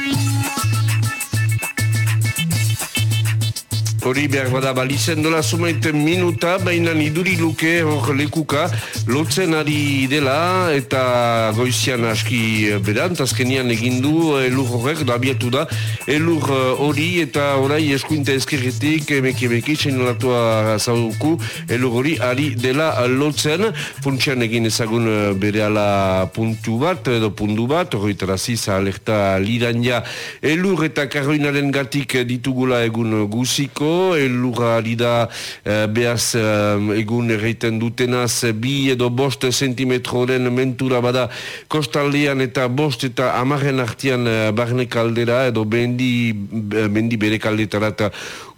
Thank you. Hori behar bada balizen dola sumaiten minuta, baina iduri luke hor lekuka lotzen ari dela eta goizian aski berant, azkenian egindu elur horrek, dabiatu da elur hori eta orai eskuinte ezkerretik emeki emeki senolatua zauku elur hori ari dela lotzen. Funtsian egin ezagun bere ala puntu bat edo puntu bat, hori teraziz alerta liran ja. Elur eta karroinaren gatik ditugula egun guziko elurra ari da eh, behaz eh, egun erreiten dutenaz bi edo bost sentimetroren mentura bada kostaldean eta bost eta amaren artian eh, barne kaldera edo bendi, bendi bere kaldetara eta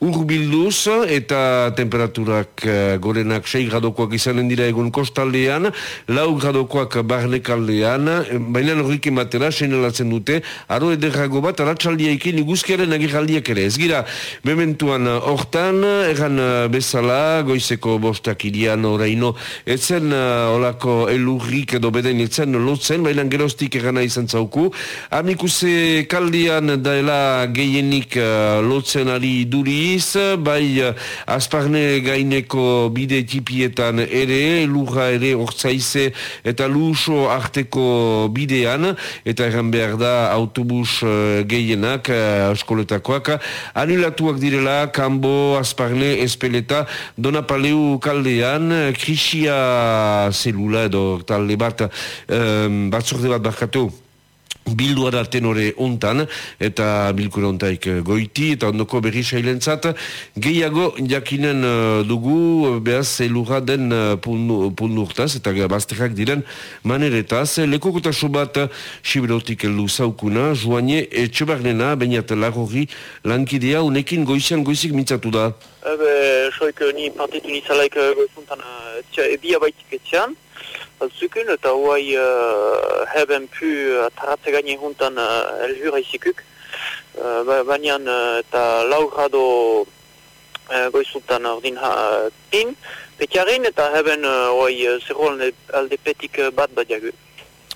urbilduz eta temperaturak uh, gorenak 6 gradokoak izanen dira egun kostaldean, lau gradokoak barne kaldean, baina horrik ematera, senelatzen dute, aro ederrago bat, aratsaldia ikin iguzkiaren agiraldiak ere. Ez gira, mementuan hortan, egan bezala, goizeko bostak irian oraino, etzen uh, olako elurrik edo beden etzen lotzen, baina gerostik egana izan zauku. Amikuse kaldean daela gehienik uh, lotzen ari duri, bai uh, azparne gaineko bide tipietan ere, lurra ere ortsaize eta luso arteko bidean, eta erran behar da autobus uh, gehienak, uh, eskoletakoak, anulatuak direla, kanbo, azparne, espeleta, donapaleu kaldean, krisia zelula edo talde bat, um, batzorde bat barkatu, bildua da tenore ontan, eta bilkura ontaik eh, goiti, eta ondoko berri sailentzat, gehiago jakinen uh, dugu, behaz, elurra den pundurtaz, eta bazterrak diren maneretaz, lekokotasu bat siberotik elu zaukuna, joanie etxebarnena, bainat lagorri lankidea, unekin goizian goizik mintzatu da. Ebe, soik ni partitu nizalaik goizuntan, ebia baitik etxean, altzukun, eta huai uh, heben pu ataratze uh, gaine juntan uh, elhura izikuk. Uh, Baina uh, eta lau grado uh, goizultan ordin ha, uh, pin, petiarin eta heben huai uh, uh, alde petik uh, bat badiagu.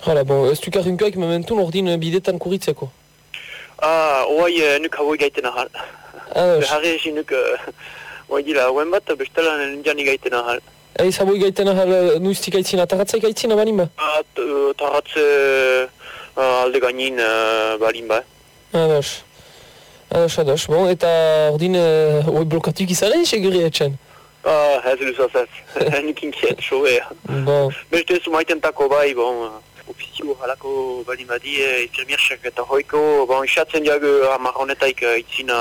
Hala, bon, ez du karrinkoak mementun ordin bidetan kuritzeko? Ah, huai uh, nuk hauai gaiten ahal. Ah, Beharri egin nuk, huai uh, dila, huen bat, bestelan nindiani gaiten ahal. Ei, zaboi gaiten ahal, nuiztik aitzina, tarratzai gaitzina balin ba? Ah, tarratze uh, alde gainin uh, balin ba. Ados. Ados, ados. Bon, eta ordin, uh, oi blokatuk izaren, seguri etxen? Ah, ez luzaz ez. Nik inkiet, soe. Bon. Beste sumaiten tako bai, bon, ofizio halako balin badi, infirmiersak eta hoiko, bon, isatzen diago amarronetaik itzina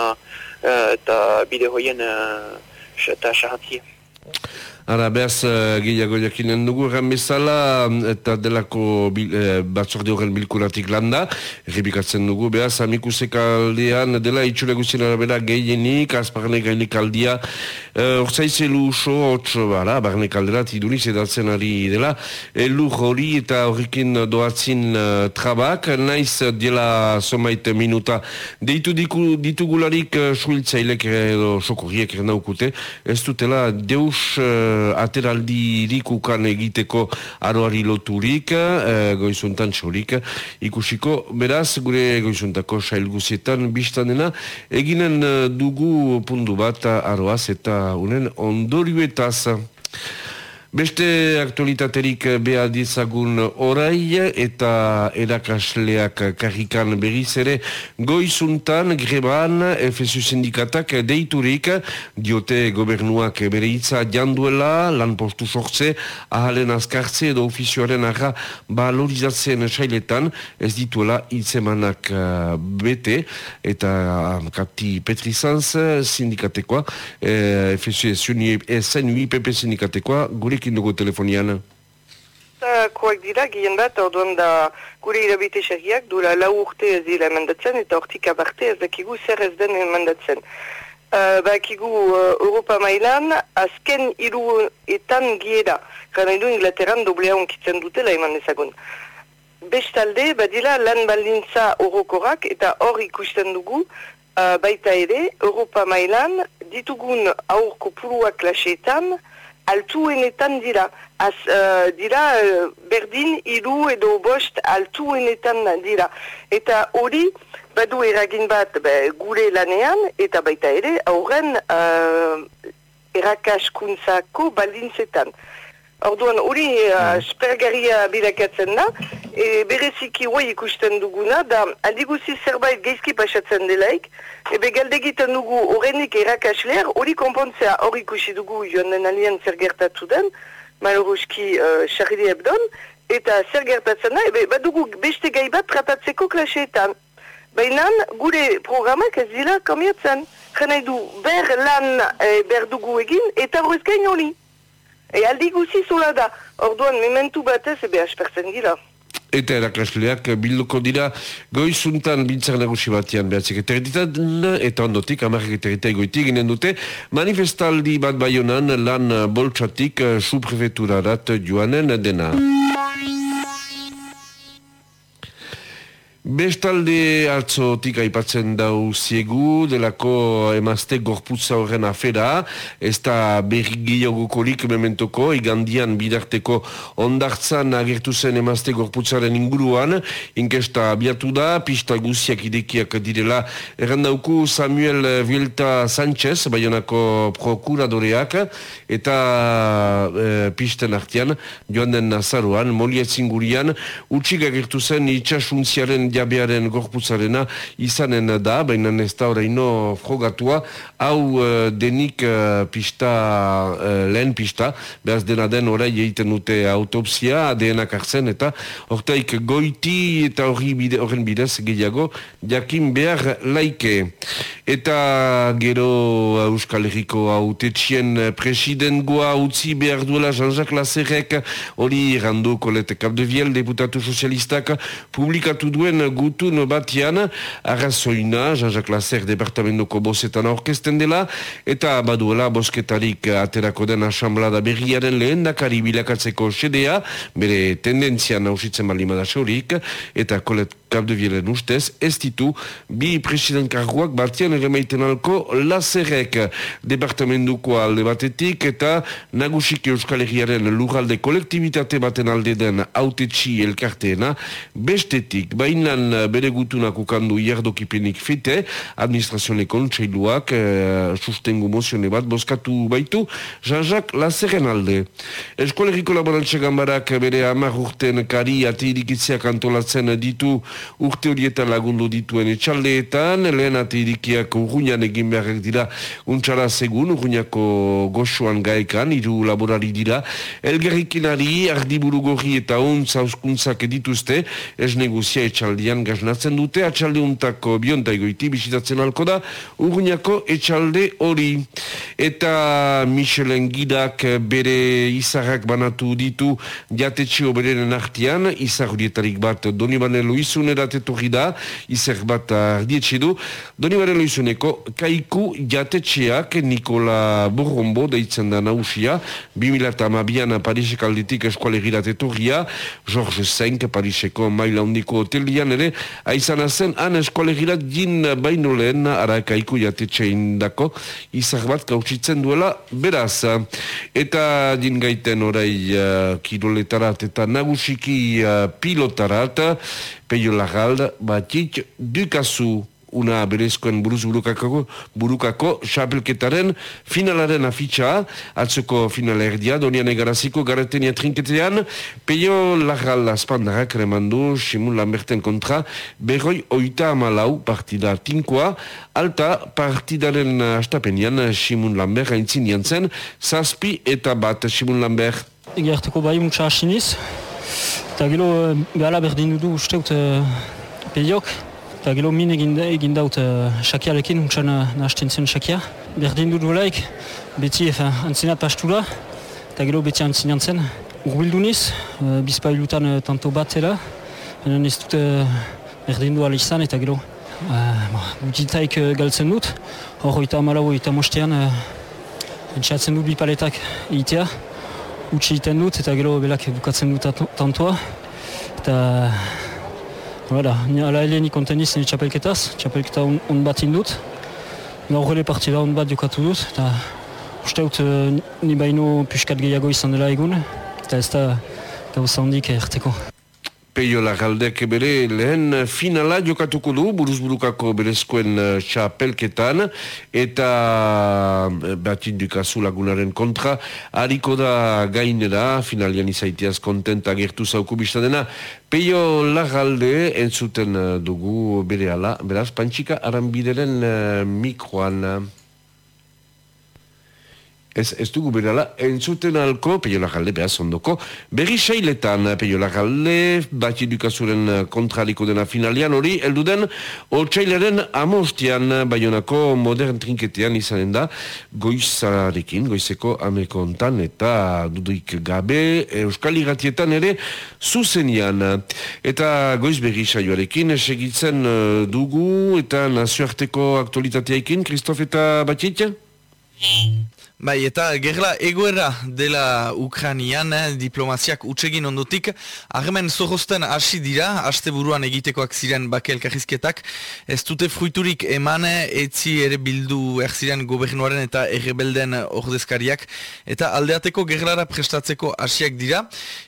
eta bide hoien eta sahatzia. Ara, behaz, uh, gehiago jakinen dugu, erran bezala, eta delako bil, eh, batzorde horren bilkuratik landa, errepikatzen dugu, behaz, amikusek aldean, dela itxure guztien arabera gehienik, azparne gainik aldia, uh, orzaizelu uso, hotz, bara, barne kaldera, tiduriz edatzen ari dela, elu hori eta horrekin doatzin uh, trabak, naiz dela somait minuta, deitu diku, ditugularik uh, suiltzailek edo sokorriek ernaukute, ez dutela deus uh, ateraldi rikukan egiteko aroari loturik, uh, goizuntan txorik, ikusiko, beraz, gure goizuntako sailguzietan biztan dena, eginen uh, dugu pundu bat aroaz eta unen ondorioetaz. Beste aktualitaterik beha dizagun orai eta erakasleak karrikan berriz ere goizuntan greban FSU sindikatak deiturik diote gobernuak bere hitza janduela lan postu sortze ahalen azkartze edo ofizioaren arra balorizatzen sailetan ez dituela hitzemanak bete. Eta um, kapti Petrizanz sindikatekoa eh, FSU SNUI PP sindikatekoa gurik gurekin dugu telefoniana? Koak dira, gien bat, orduan da gure irabite xerriak, dura lau urte ez dira emandatzen, eta hortik abarte ez dakigu zer ez den emandatzen. Uh, bakigu uh, Europa mailan, azken iru etan giera, gana idu Inglaterran doblea onkitzen dutela eman ezagun. Bestalde, badila lan baldintza orokorak, eta hor ikusten dugu, uh, baita ere, Europa mailan, ditugun aurko puruak laseetan, altuenetan dira. Az, uh, dira uh, berdin, iru edo bost altuenetan dira. Eta hori, badu eragin bat be, gure lanean, eta baita ere, aurren uh, erakaskuntzako baldintzetan. Orduan, hori uh, spergaria bilakatzen da, e, bereziki hoi ikusten duguna, da aldiguzi zerbait geizki pasatzen delaik, ebe galdegiten dugu horrenik erakaslear, hori konpontzea hori ikusi dugu joan den alien zer gertatu den, maloroski uh, ebdon, eta zer gertatzen da, ebe badugu beste gai bat tratatzeko klaseetan. Baina gure programak ez dira kamiatzen. Jena du ber lan e, ber dugu egin eta horrez gain hori. E aldi guzi zola da. Orduan mementu batez ebe aspertzen dira. Eta erakasleak bilduko dira goizuntan bintzak nagusi batean behatzik eterretitan eta ondotik amarrak eterreta egoitik ginen dute manifestaldi bat baionan lan boltsatik suprefeturarat joanen dena. Bestalde atzotik aipatzen dau ziegu, delako emazte gorputza horren afera, ez da berri gehiagokolik mementoko, igandian bidarteko ondartzan agertu zen emazte gorputzaren inguruan, inkesta abiatu da, pista guziak idekiak direla, errandauku Samuel Vilta Sánchez, baionako prokuradoreak, eta e, pisten artian, joan den nazaruan, molietzin gurian, utxik agertu zen itxasuntziaren jabearen gorputzarena izanen da, baina ez da horreino frogatua, hau uh, denik uh, pista, uh, lehen pista, behaz dena den orai egiten dute autopsia, ADN-ak hartzen, eta hortaik goiti eta horri bide, horren bidez gehiago, jakin behar laike. Eta gero Euskal Herriko autetxien presidengoa utzi behar duela Jean-Jacques Lazerek, hori randu kolete Capdeviel, deputatu sozialistak, publikatu duen gutun batian, arrazoina, Jean-Jacques Lasser departamentoko bosetan aurkesten dela, eta baduela bosketarik aterako den asamblada berriaren lehen dakari bilakatzeko sedea, bere tendentzia nausitzen balimada saurik, eta kolet Kapdevielen ustez, ez ditu bi president karguak batian ere maiten alko lazerek departamentuko alde batetik eta nagusik Euskal Herriaren lugalde kolektibitate baten alde den autetxi elkarteena bestetik, bainan bere gutunak ukandu iardokipenik fite administrazione kontseiluak eh, sustengu mozione bat boskatu baitu Jean-Jacques Lazeren alde. Eskolegiko laborantxe gambarak bere amar urten kari atirikitziak antolatzen ditu urte horietan lagundu dituen etxaldeetan, lehen ate irikiak urruñan egin beharrak dira untxara segun, urruñako goxoan gaekan, iru laborari dira, elgerrikinari, ardiburu gorri eta ontz hauskuntzak dituzte, ez negozia etxaldean gaznatzen dute, atxalde untako biontaigoiti bisitatzen alko da, urruñako etxalde hori. Eta Michelin gidak bere izarrak banatu ditu jatetxio berenen artian, izar horietarik bat Donibane Luizun erat etorri da, izer bat ardietxe du, doni baren loizuneko, kaiku jatetxeak Nikola Borrombo deitzen da nausia, 2008an Parisek alditik eskualegirat etorria, George Senk, Pariseko maila hondiko hotelian ere, aizan azen, han eskualegirat jin baino lehen, ara kaiku jatetxe indako, izar bat kautsitzen duela, beraz. Eta jin gaiten orai uh, kiroletarat eta nagusiki uh, pilotarat, Peio Lagalda, batik dukazu una berezkoen buruz burukako, burukako xapelketaren finalaren afitxa, atzeko finala erdia, donian egaraziko garetenia trinketean, Peio Lagalda spandarak remandu Simun Lamberten kontra, berroi oita amalau partida tinkoa, alta partidaren astapenian Simun Lambert haintzin jantzen, zazpi eta bat. Simun Lambert. Egerteko bai muntza asiniz, Eta gero, behala berdin dudu usteut uh, pediok. Eta gero min egin, egin daut uh, shakialekin, untsan uh, nahazten zen shakia. Berdin dudu laik, beti efa, antzinat pastu da. Eta gero beti antzinan zen. Urbildu niz, uh, bizpailutan uh, tanto bat zela. Baina ez dut uh, berdin du ala izan eta gero. Buditaik uh, uh, galtzen dut. Hor oita amalau oita mostean. Uh, entxatzen dut bipaletak egitea utzi egiten dut eta gero belak bukatzen dut tantoa. Eta... Hala, ala heleni konten niz nire txapelketaz, txapelketa on, on bat indut. Gaur ere partida on bat jokatu dut, eta uste dut ni baino piskat gehiago izan dela egun, eta ez da gauza handik erteko. Peio Larraldek bere lehen finala jokatuko du buruzburukako berezkoen uh, txapelketan. Eta uh, batindukazu lagunaren kontra hariko da gainera finalian izaiteaz kontenta gertu zauku dena. Peio Larralde entzuten uh, dugu bere ala beraz pantxika aranbideren uh, mikroan Ez, ez dugu berala, entzuten alko, peio lagalde behaz ondoko, berri sailetan, peio lagalde, bat edukazuren kontraliko dena finalian, hori, elduden, otxailaren amostian, baionako modern trinketean izanen da, goizarekin, goizeko amekontan, eta duduik gabe, euskal iratietan ere, zuzenian. Eta goiz berri saioarekin, segitzen eh, dugu, eta nazioarteko aktualitateaekin, Kristof eta Batxitza? Bai, eta gerla egoera dela Ukranian eh, diplomaziak utsegin ondotik, armen zorrosten hasi dira, haste buruan egitekoak ziren bakel kajizketak, ez dute fruiturik eman, etzi ere bildu erziren gobernuaren eta errebelden ordezkariak, eta aldeateko gerlara prestatzeko hasiak dira.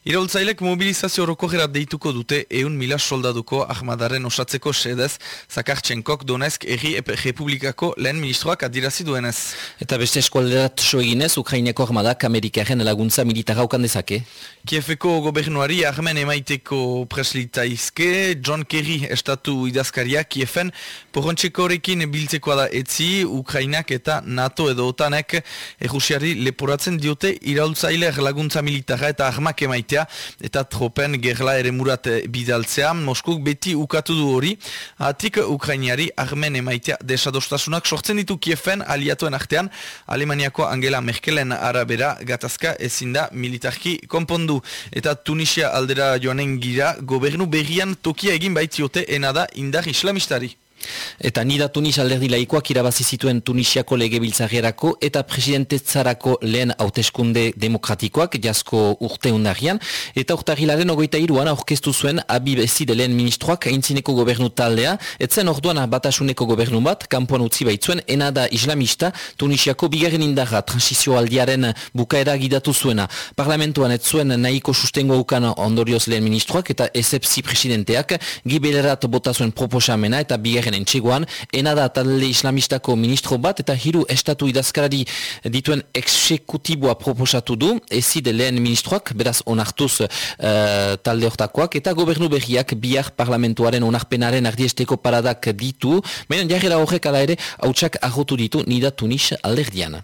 Iraultzailek mobilizazio horoko deituko dute eun mila soldaduko ahmadaren osatzeko sedez, Zakartxenkok donezk erri republikako lehen ministroak adirazi duenez. Eta beste eskualderat eginez, Ukraineko armadak Amerikaren laguntza militara okan dezake. Kiefeko gobernuari armen emaiteko preslitaizke, John Kerry estatu idazkaria Kiefen, porrontxeko horrekin biltzekoa da etzi, Ukrainak eta NATO edo otanek errusiari leporatzen diote iraultzaile laguntza militara eta armak emaitea, eta tropen gerla ere murat bidaltzea, Moskuk beti ukatu du hori, atik Ukrainari armen emaitea desadostasunak sortzen ditu Kiefen aliatuen artean, Alemaniako Angela Merkelen arabera gatazka ezin da militarki konpondu. Eta Tunisia aldera joanen gira, gobernu berrian tokia egin baitziote enada indar islamistari. Eta nida Tunis alderdi laikoak irabazi zituen Tunisiako legebiltzarrerako eta presidentetzarako lehen hauteskunde demokratikoak jasko urte undarian. Eta urtarilaren ogoita iruan aurkeztu zuen abib ezide lehen ministroak aintzineko gobernu taldea. Etzen orduan batasuneko gobernu bat, kanpoan utzi baitzuen, enada islamista Tunisiako bigarren indarra transizio aldiaren bukaera gidatu zuena. Parlamentuan ez zuen nahiko sustengo ukan ondorioz lehen ministroak eta ezepsi presidenteak gibelerat bota zuen proposamena eta bigarren entxegoan, enada talde islamistako ministro bat eta hiru estatu idazkarari dituen eksekutiboa proposatu du, ezide lehen ministroak, beraz onartuz uh, talde hortakoak, eta gobernu berriak biak parlamentuaren onarpenaren ardiesteko paradak ditu, baina jarrera horrek ala ere hautsak agotu ditu nida Tunis alderdiana.